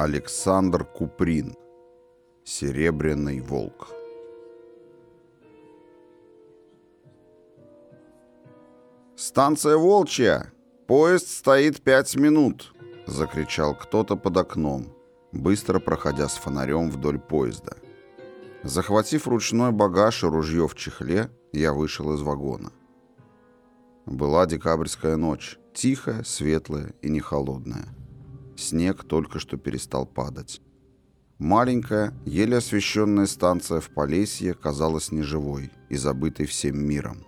Александр Куприн. Серебряный волк. «Станция Волчья! Поезд стоит пять минут!» — закричал кто-то под окном, быстро проходя с фонарем вдоль поезда. Захватив ручной багаж и ружье в чехле, я вышел из вагона. Была декабрьская ночь, тихая, светлая и не холодная. Снег только что перестал падать. Маленькая, еле освещенная станция в Полесье казалась неживой и забытой всем миром.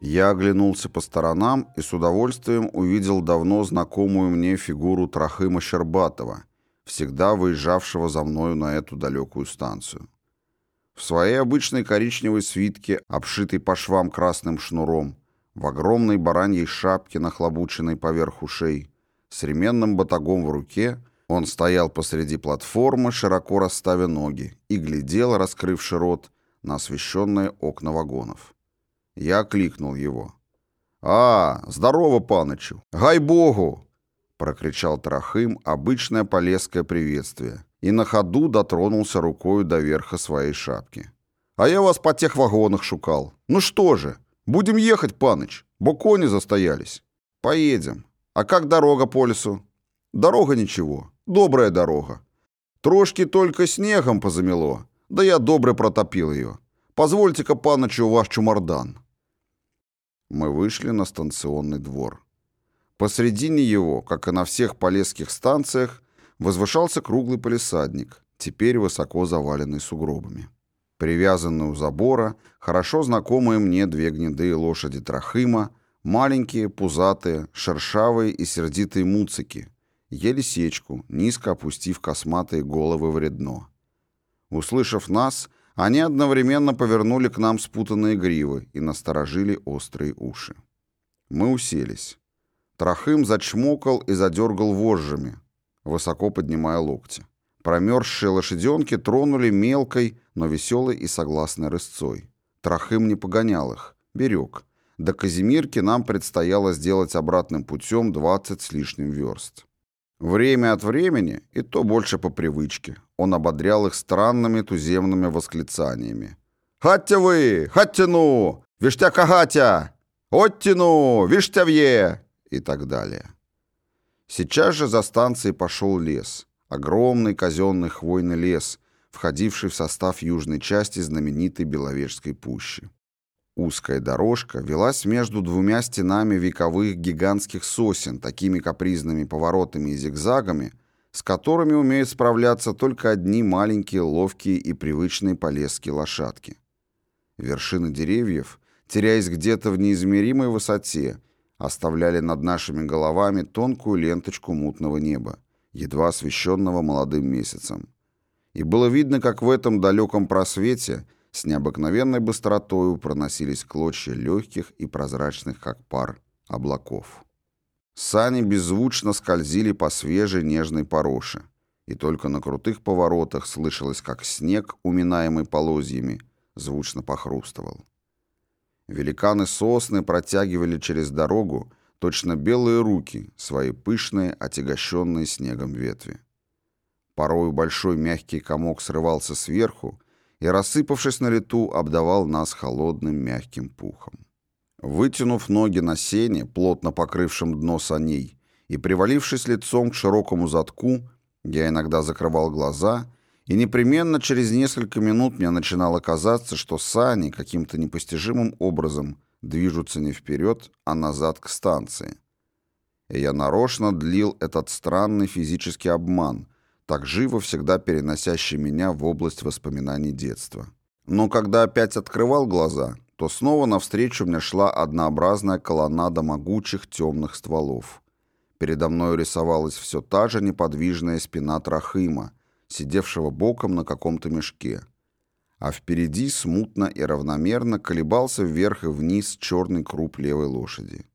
Я оглянулся по сторонам и с удовольствием увидел давно знакомую мне фигуру Трахыма Щербатова, всегда выезжавшего за мною на эту далекую станцию. В своей обычной коричневой свитке, обшитой по швам красным шнуром, в огромной бараньей шапке, нахлобученной поверх ушей, с ременным батагом в руке он стоял посреди платформы, широко расставя ноги, и глядел, раскрывши рот, на освещенные окна вагонов. Я окликнул его. «А, здорово, панычу! Гай богу!» прокричал Трахым обычное полезское приветствие и на ходу дотронулся рукою до верха своей шапки. «А я вас по тех вагонах шукал. Ну что же, будем ехать, паныч, бо кони застоялись. Поедем. А как дорога по лесу? Дорога ничего, добрая дорога. Трошки только снегом позамело, да я добре протопил ее. Позвольте-ка, паночу, ваш чумардан. Мы вышли на станционный двор. Посредине его, как и на всех полесских станциях, возвышался круглый полисадник, теперь высоко заваленный сугробами. Привязанные у забора, хорошо знакомые мне две гнедые лошади Трахыма, Маленькие, пузатые, шершавые и сердитые муцики ели сечку, низко опустив косматые головы в редно. Услышав нас, они одновременно повернули к нам спутанные гривы и насторожили острые уши. Мы уселись. Трахым зачмокал и задергал вожжами, высоко поднимая локти. Промерзшие лошаденки тронули мелкой, но веселой и согласной рысцой. Трахым не погонял их, берег — до Казимирки нам предстояло сделать обратным путем 20 с лишним верст. Время от времени, и то больше по привычке, он ободрял их странными туземными восклицаниями. «Хаття вы! Хаття ну! Виштяка гатя! Оттяну! Виштявье!» и так далее. Сейчас же за станцией пошел лес. Огромный казенный хвойный лес, входивший в состав южной части знаменитой Беловежской пущи. Узкая дорожка велась между двумя стенами вековых гигантских сосен, такими капризными поворотами и зигзагами, с которыми умеют справляться только одни маленькие, ловкие и привычные полезские лошадки. Вершины деревьев, теряясь где-то в неизмеримой высоте, оставляли над нашими головами тонкую ленточку мутного неба, едва освещенного молодым месяцем. И было видно, как в этом далеком просвете – с необыкновенной быстротою проносились клочья легких и прозрачных, как пар, облаков. Сани беззвучно скользили по свежей нежной пороше, и только на крутых поворотах слышалось, как снег, уминаемый полозьями, звучно похрустывал. Великаны сосны протягивали через дорогу точно белые руки, свои пышные, отягощенные снегом ветви. Порою большой мягкий комок срывался сверху и, рассыпавшись на лету, обдавал нас холодным мягким пухом. Вытянув ноги на сене, плотно покрывшем дно саней, и привалившись лицом к широкому задку, я иногда закрывал глаза И непременно через несколько минут мне начинало казаться, что сани каким-то непостижимым образом движутся не вперед, а назад к станции. И я нарочно длил этот странный физический обман, так живо всегда переносящий меня в область воспоминаний детства. Но когда опять открывал глаза, то снова навстречу мне шла однообразная колоннада могучих темных стволов. Передо мной рисовалась все та же неподвижная спина Трахыма, сидевшего боком на каком-то мешке. А впереди смутно и равномерно колебался вверх и вниз черный круп левой лошади.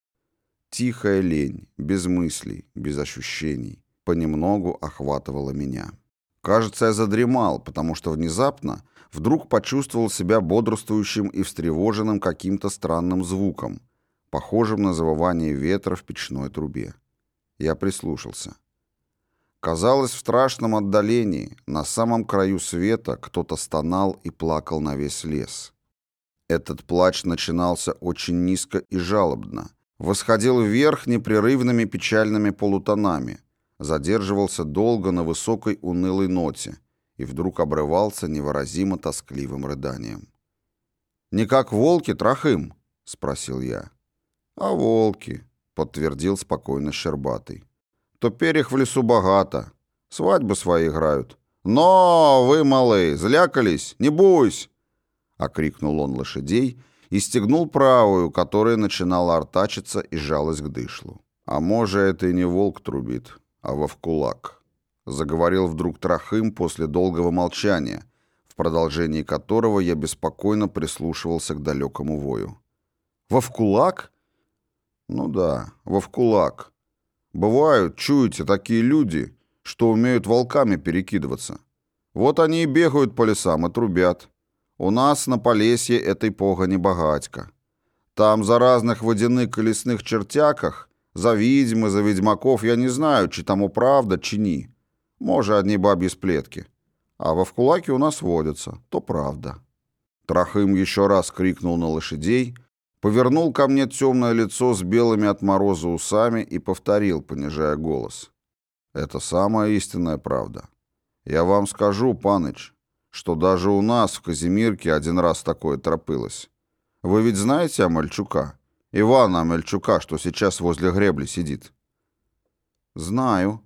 Тихая лень, без мыслей, без ощущений, понемногу охватывала меня. Кажется, я задремал, потому что внезапно вдруг почувствовал себя бодрствующим и встревоженным каким-то странным звуком, похожим на завывание ветра в печной трубе. Я прислушался. Казалось, в страшном отдалении, на самом краю света, кто-то стонал и плакал на весь лес. Этот плач начинался очень низко и жалобно, восходил вверх непрерывными печальными полутонами, задерживался долго на высокой унылой ноте и вдруг обрывался невыразимо тоскливым рыданием. «Не как волки, Трахым?» — спросил я. «А волки», — подтвердил спокойно Щербатый. «То перьях в лесу богато, свадьбы свои играют. Но вы, малые, злякались, не бойся!» — окрикнул он лошадей и стегнул правую, которая начинала артачиться и жалась к дышлу. «А может, это и не волк трубит, а вовкулак», — заговорил вдруг Трахым после долгого молчания, в продолжении которого я беспокойно прислушивался к далекому вою. «Вовкулак?» «Ну да, вовкулак. Бывают, чуете, такие люди, что умеют волками перекидываться. Вот они и бегают по лесам и трубят. У нас на Полесье этой погони богатька. Там за разных водяных и лесных чертяках за відьми, за ведьмаков я не знаю, чи тому правда, чи ні. Може, одні бабьи сплетки. А во вкулаке у нас водятся, то правда. Трахым еще раз крикнул на лошадей, повернул ко мне темное лицо с белыми от мороза усами и повторил, понижая голос. Это самая истинная правда. Я вам скажу, паныч, что даже у нас в Казимирке один раз такое тропылось. Вы ведь знаете о Мальчука? Ивана Мельчука, что сейчас возле гребли сидит. Знаю.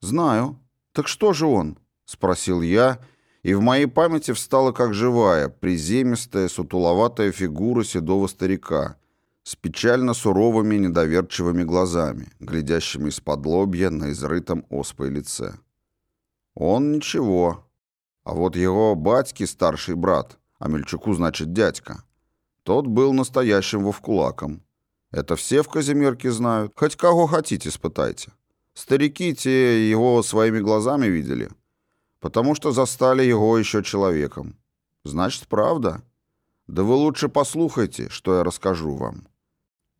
Знаю. Так что же он? Спросил я, и в моей памяти встала как живая, приземистая, сутуловатая фигура седого старика с печально суровыми недоверчивыми глазами, глядящими из-под лобья на изрытом оспой лице. Он ничего. А вот его батьки старший брат, а Мельчуку значит дядька, тот был настоящим вовкулаком. Это все в Казимирке знают. Хоть кого хотите, испытайте. Старики те его своими глазами видели, потому что застали его еще человеком. Значит, правда? Да вы лучше послухайте, что я расскажу вам.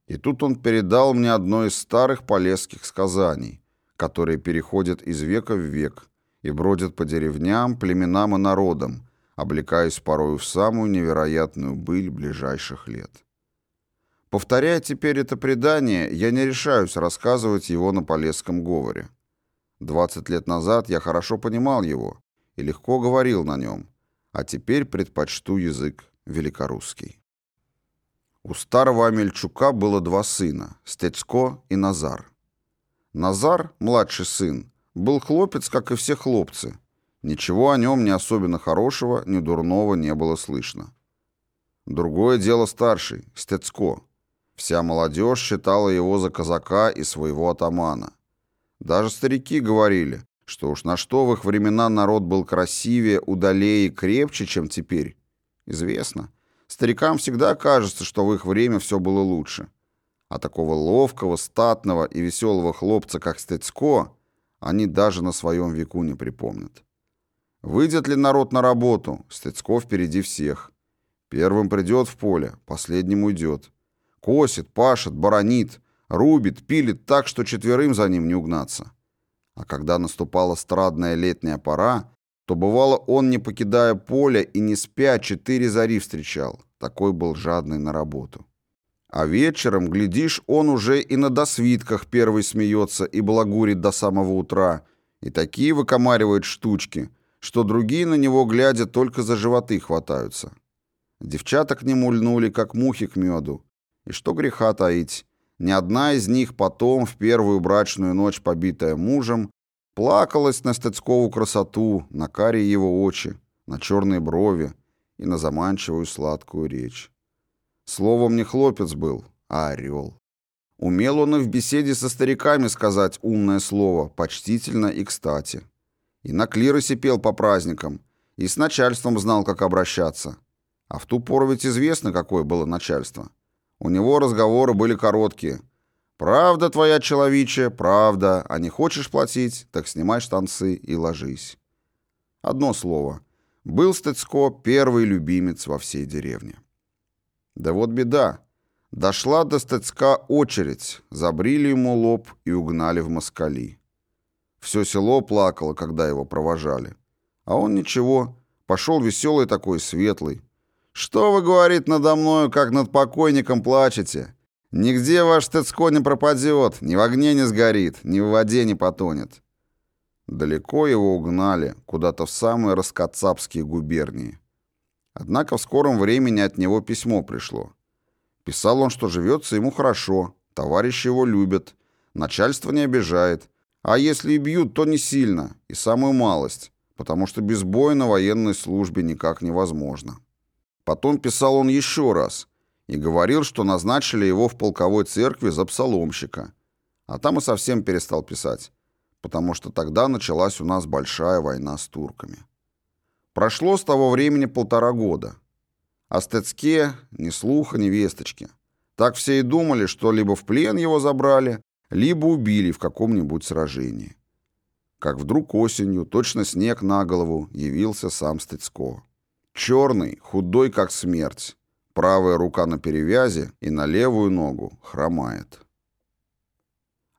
И тут он передал мне одно из старых полесских сказаний, которые переходят из века в век и бродят по деревням, племенам и народам, облекаясь порою в самую невероятную быль ближайших лет. Повторяя теперь это предание, я не решаюсь рассказывать его на полесском говоре. Двадцать лет назад я хорошо понимал его и легко говорил на нем, а теперь предпочту язык великорусский. У старого Амельчука было два сына, Стецко и Назар. Назар, младший сын, был хлопец, как и все хлопцы, Ничего о нем ни особенно хорошего, ни дурного не было слышно. Другое дело старший, Стецко. Вся молодежь считала его за казака и своего атамана. Даже старики говорили, что уж на что в их времена народ был красивее, удалее и крепче, чем теперь. Известно. Старикам всегда кажется, что в их время все было лучше. А такого ловкого, статного и веселого хлопца, как Стецко, они даже на своем веку не припомнят. Выйдет ли народ на работу? Стецков впереди всех. Первым придет в поле, последним уйдет. Косит, пашет, баронит, рубит, пилит так, что четверым за ним не угнаться. А когда наступала страдная летняя пора, то бывало он, не покидая поля и не спя, четыре зари встречал. Такой был жадный на работу. А вечером, глядишь, он уже и на досвитках первый смеется и благурит до самого утра, и такие выкомаривает штучки — что другие на него, глядя, только за животы хватаются. Девчата к нему льнули, как мухи к меду. И что греха таить, ни одна из них потом, в первую брачную ночь, побитая мужем, плакалась на Стецкову красоту, на карие его очи, на черные брови и на заманчивую сладкую речь. Словом, не хлопец был, а орел. Умел он и в беседе со стариками сказать умное слово, почтительно и кстати. И на клиросе пел по праздникам, и с начальством знал, как обращаться. А в ту пору ведь известно, какое было начальство. У него разговоры были короткие. «Правда твоя, человече, правда, а не хочешь платить, так снимай штанцы и ложись». Одно слово. Был Стыцко первый любимец во всей деревне. Да вот беда. Дошла до Стыцка очередь, забрили ему лоб и угнали в москали. Все село плакало, когда его провожали. А он ничего, пошел веселый такой, светлый. «Что вы, — говорит, — надо мною, как над покойником плачете? Нигде ваш Тецко не пропадет, ни в огне не сгорит, ни в воде не потонет». Далеко его угнали, куда-то в самые раскацапские губернии. Однако в скором времени от него письмо пришло. Писал он, что живется ему хорошо, товарищи его любят, начальство не обижает, а если и бьют, то не сильно, и самую малость, потому что без боя на военной службе никак невозможно. Потом писал он еще раз и говорил, что назначили его в полковой церкви за псаломщика. А там и совсем перестал писать, потому что тогда началась у нас большая война с турками. Прошло с того времени полтора года. О Стецке ни слуха, ни весточки. Так все и думали, что либо в плен его забрали, либо убили в каком-нибудь сражении. Как вдруг осенью, точно снег на голову, явился сам Стыцко. Черный, худой как смерть, правая рука на перевязи и на левую ногу хромает.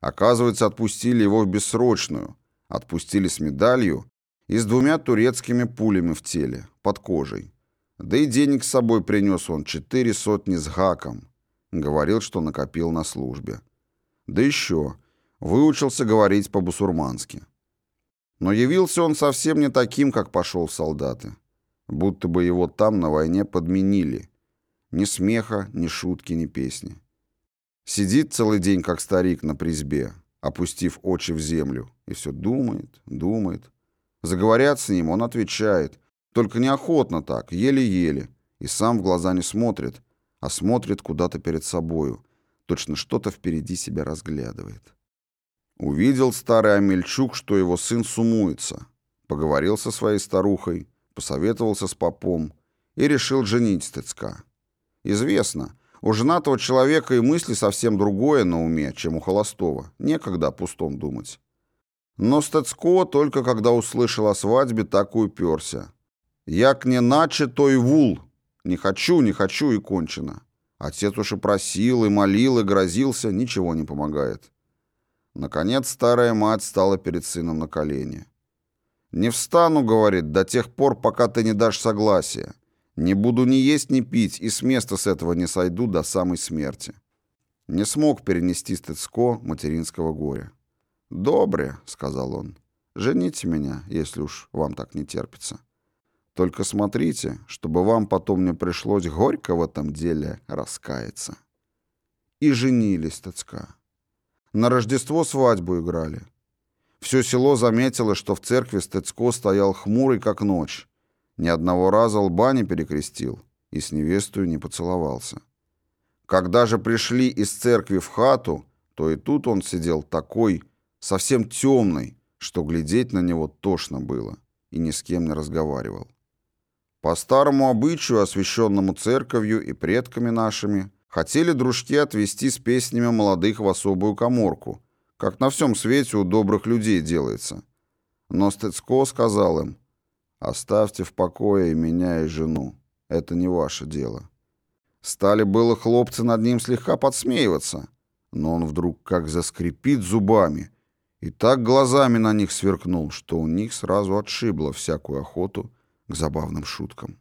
Оказывается, отпустили его в бессрочную, отпустили с медалью и с двумя турецкими пулями в теле, под кожей. Да и денег с собой принес он четыре сотни с гаком. Говорил, что накопил на службе. Да еще, выучился говорить по-бусурмански. Но явился он совсем не таким, как пошел солдаты. Будто бы его там на войне подменили. Ни смеха, ни шутки, ни песни. Сидит целый день, как старик, на призбе, опустив очи в землю, и все думает, думает. Заговорят с ним, он отвечает, только неохотно так, еле-еле, и сам в глаза не смотрит, а смотрит куда-то перед собою, точно что-то впереди себя разглядывает. Увидел старый Амельчук, что его сын сумуется. Поговорил со своей старухой, посоветовался с попом и решил женить Стыцка. Известно, у женатого человека и мысли совсем другое на уме, чем у холостого. Некогда пустом думать. Но Стыцко только когда услышал о свадьбе, так и уперся. «Як не наче, то и вул. Не хочу, не хочу и кончено. Отец уж и просил, и молил, и грозился, ничего не помогает. Наконец старая мать стала перед сыном на колени. «Не встану, — говорит, — до тех пор, пока ты не дашь согласия. Не буду ни есть, ни пить, и с места с этого не сойду до самой смерти». Не смог перенести стыцко материнского горя. «Добре», — сказал он, — «жените меня, если уж вам так не терпится». Только смотрите, чтобы вам потом не пришлось горько в этом деле раскаяться. И женились Тацка. На Рождество свадьбу играли. Все село заметило, что в церкви Стецко стоял хмурый, как ночь. Ни одного раза лба не перекрестил и с невестою не поцеловался. Когда же пришли из церкви в хату, то и тут он сидел такой, совсем темный, что глядеть на него тошно было, и ни с кем не разговаривал. По старому обычаю, освященному церковью и предками нашими, хотели дружки отвести с песнями молодых в особую коморку, как на всем свете у добрых людей делается. Но Стецко сказал им, «Оставьте в покое и меня, и жену. Это не ваше дело». Стали было хлопцы над ним слегка подсмеиваться, но он вдруг как заскрипит зубами и так глазами на них сверкнул, что у них сразу отшибло всякую охоту к забавным шуткам.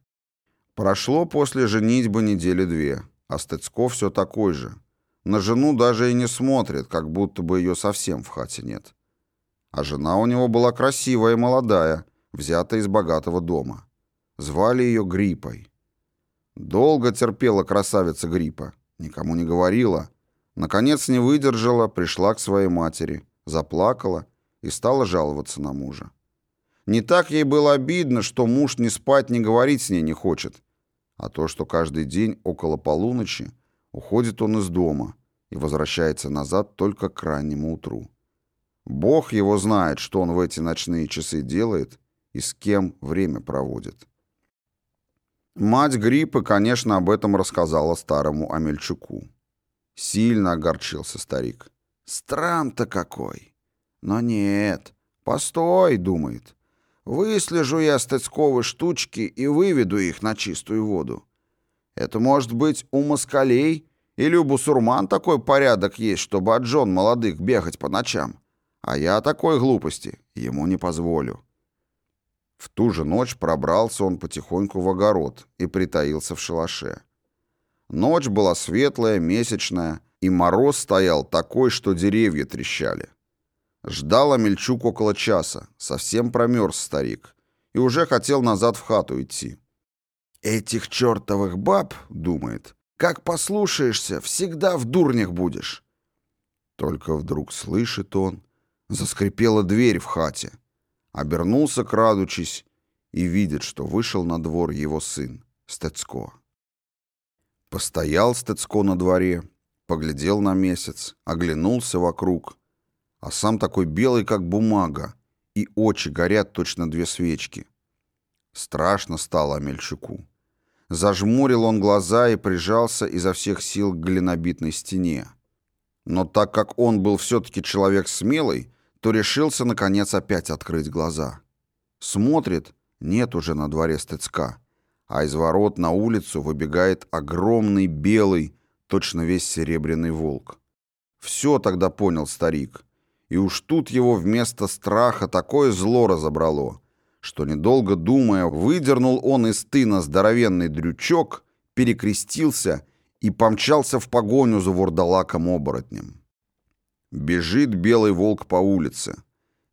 Прошло после женитьбы недели две, а Стыцко все такой же. На жену даже и не смотрит, как будто бы ее совсем в хате нет. А жена у него была красивая и молодая, взятая из богатого дома. Звали ее Гриппой. Долго терпела красавица Гриппа, никому не говорила. Наконец не выдержала, пришла к своей матери, заплакала и стала жаловаться на мужа. Не так ей было обидно, что муж ни спать, ни говорить с ней не хочет, а то, что каждый день около полуночи уходит он из дома и возвращается назад только к раннему утру. Бог его знает, что он в эти ночные часы делает и с кем время проводит. Мать Гриппы, конечно, об этом рассказала старому Амельчуку. Сильно огорчился старик. Стран-то какой! Но нет, постой, думает. Выслежу я стыцковые штучки и выведу их на чистую воду. Это может быть у москалей или у бусурман такой порядок есть, чтобы от жен молодых бегать по ночам. А я такой глупости ему не позволю. В ту же ночь пробрался он потихоньку в огород и притаился в шалаше. Ночь была светлая, месячная, и мороз стоял такой, что деревья трещали. Ждал Амельчук около часа, совсем промерз старик, и уже хотел назад в хату идти. «Этих чертовых баб, — думает, — как послушаешься, всегда в дурнях будешь». Только вдруг слышит он, заскрипела дверь в хате — обернулся, крадучись, и видит, что вышел на двор его сын, Стецко. Постоял Стецко на дворе, поглядел на месяц, оглянулся вокруг, а сам такой белый, как бумага, и очи горят точно две свечки. Страшно стало Амельчуку. Зажмурил он глаза и прижался изо всех сил к глинобитной стене. Но так как он был все-таки человек смелый, то решился, наконец, опять открыть глаза. Смотрит, нет уже на дворе стыцка, а из ворот на улицу выбегает огромный белый, точно весь серебряный волк. Все тогда понял старик, и уж тут его вместо страха такое зло разобрало, что, недолго думая, выдернул он из тына здоровенный дрючок, перекрестился и помчался в погоню за вурдалаком-оборотнем. Бежит белый волк по улице.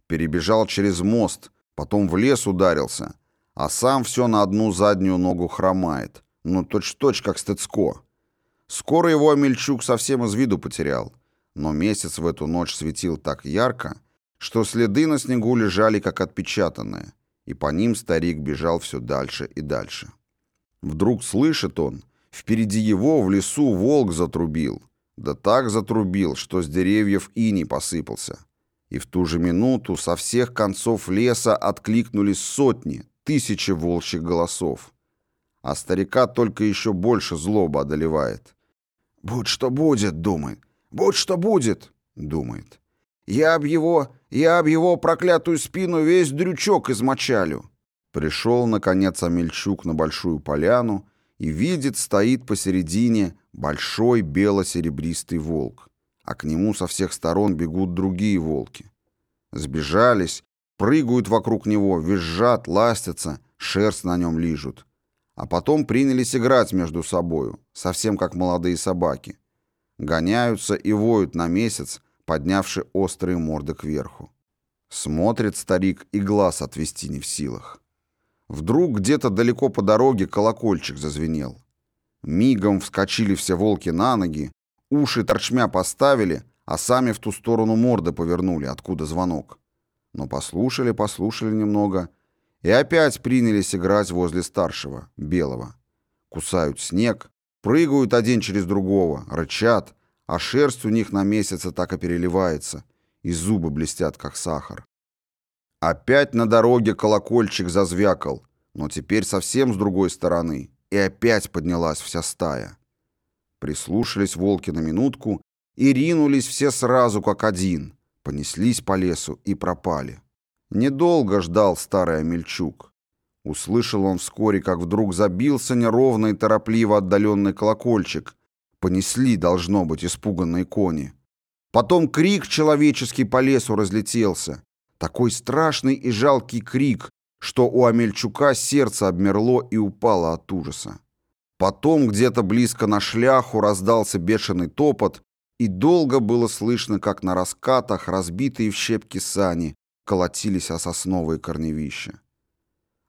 Перебежал через мост, потом в лес ударился, а сам все на одну заднюю ногу хромает. Ну, точь-точь, как Стыцко. Скоро его Амельчук совсем из виду потерял. Но месяц в эту ночь светил так ярко, что следы на снегу лежали как отпечатанные, и по ним старик бежал все дальше и дальше. Вдруг слышит он, впереди его в лесу волк затрубил — да так затрубил, что с деревьев иней посыпался. И в ту же минуту со всех концов леса откликнулись сотни, тысячи волчьих голосов. А старика только еще больше злоба одолевает. «Будь что будет», — думает. «Будь что будет», — думает. «Я об его, я об его проклятую спину весь дрючок измочалю». Пришел, наконец, Амельчук на большую поляну и видит, стоит посередине большой бело-серебристый волк, а к нему со всех сторон бегут другие волки. Сбежались, прыгают вокруг него, визжат, ластятся, шерсть на нем лижут. А потом принялись играть между собою, совсем как молодые собаки. Гоняются и воют на месяц, поднявши острые морды кверху. Смотрит старик и глаз отвести не в силах. Вдруг где-то далеко по дороге колокольчик зазвенел. Мигом вскочили все волки на ноги, уши торчмя поставили, а сами в ту сторону морды повернули, откуда звонок. Но послушали, послушали немного и опять принялись играть возле старшего, белого. Кусают снег, прыгают один через другого, рычат, а шерсть у них на месяце так и переливается, и зубы блестят, как сахар. Опять на дороге колокольчик зазвякал, но теперь совсем с другой стороны, и опять поднялась вся стая. Прислушались волки на минутку и ринулись все сразу как один, понеслись по лесу и пропали. Недолго ждал старый Амельчук. Услышал он вскоре, как вдруг забился неровно и торопливо отдаленный колокольчик. Понесли, должно быть, испуганные кони. Потом крик человеческий по лесу разлетелся. Такой страшный и жалкий крик, что у Амельчука сердце обмерло и упало от ужаса. Потом где-то близко на шляху раздался бешеный топот, и долго было слышно, как на раскатах разбитые в щепки сани колотились о сосновые корневища.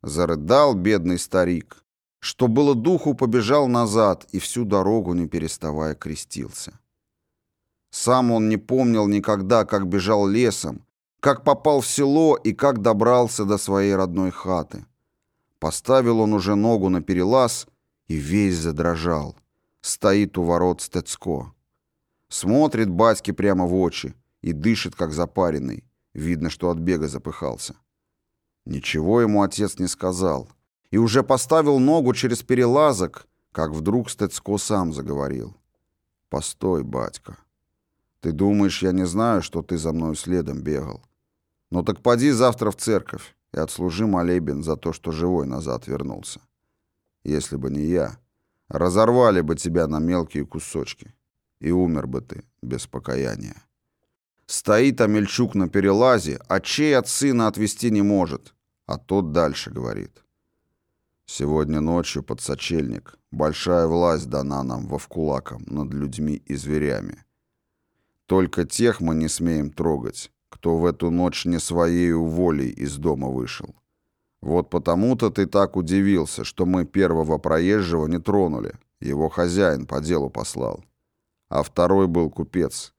Зарыдал бедный старик. Что было духу, побежал назад и всю дорогу, не переставая, крестился. Сам он не помнил никогда, как бежал лесом, как попал в село и как добрался до своей родной хаты. Поставил он уже ногу на перелаз и весь задрожал. Стоит у ворот Стецко. Смотрит батьке прямо в очи и дышит, как запаренный. Видно, что от бега запыхался. Ничего ему отец не сказал. И уже поставил ногу через перелазок, как вдруг Стецко сам заговорил. «Постой, батька. Ты думаешь, я не знаю, что ты за мной следом бегал? Ну так поди завтра в церковь и отслужи молебен за то, что живой назад вернулся. Если бы не я, разорвали бы тебя на мелкие кусочки, и умер бы ты без покаяния. Стоит Амельчук на перелазе, а чей от сына отвести не может, а тот дальше говорит. Сегодня ночью под сочельник большая власть дана нам во вкулаком над людьми и зверями. Только тех мы не смеем трогать, кто в эту ночь не своей волей из дома вышел. Вот потому-то ты так удивился, что мы первого проезжего не тронули. Его хозяин по делу послал. А второй был купец.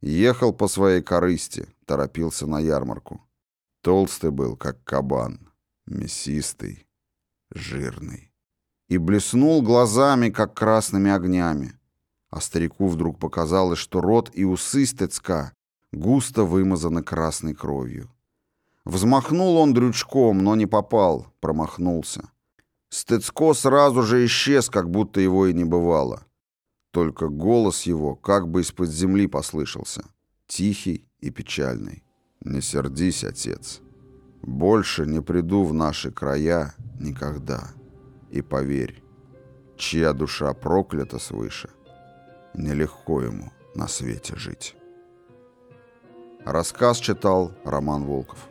Ехал по своей корысти, торопился на ярмарку. Толстый был, как кабан, мясистый, жирный. И блеснул глазами, как красными огнями. А старику вдруг показалось, что рот и усы стецка густо вымазаны красной кровью. Взмахнул он дрючком, но не попал, промахнулся. Стецко сразу же исчез, как будто его и не бывало. Только голос его как бы из-под земли послышался, тихий и печальный. «Не сердись, отец. Больше не приду в наши края никогда. И поверь, чья душа проклята свыше, нелегко ему на свете жить». Рассказ читал Роман Волков.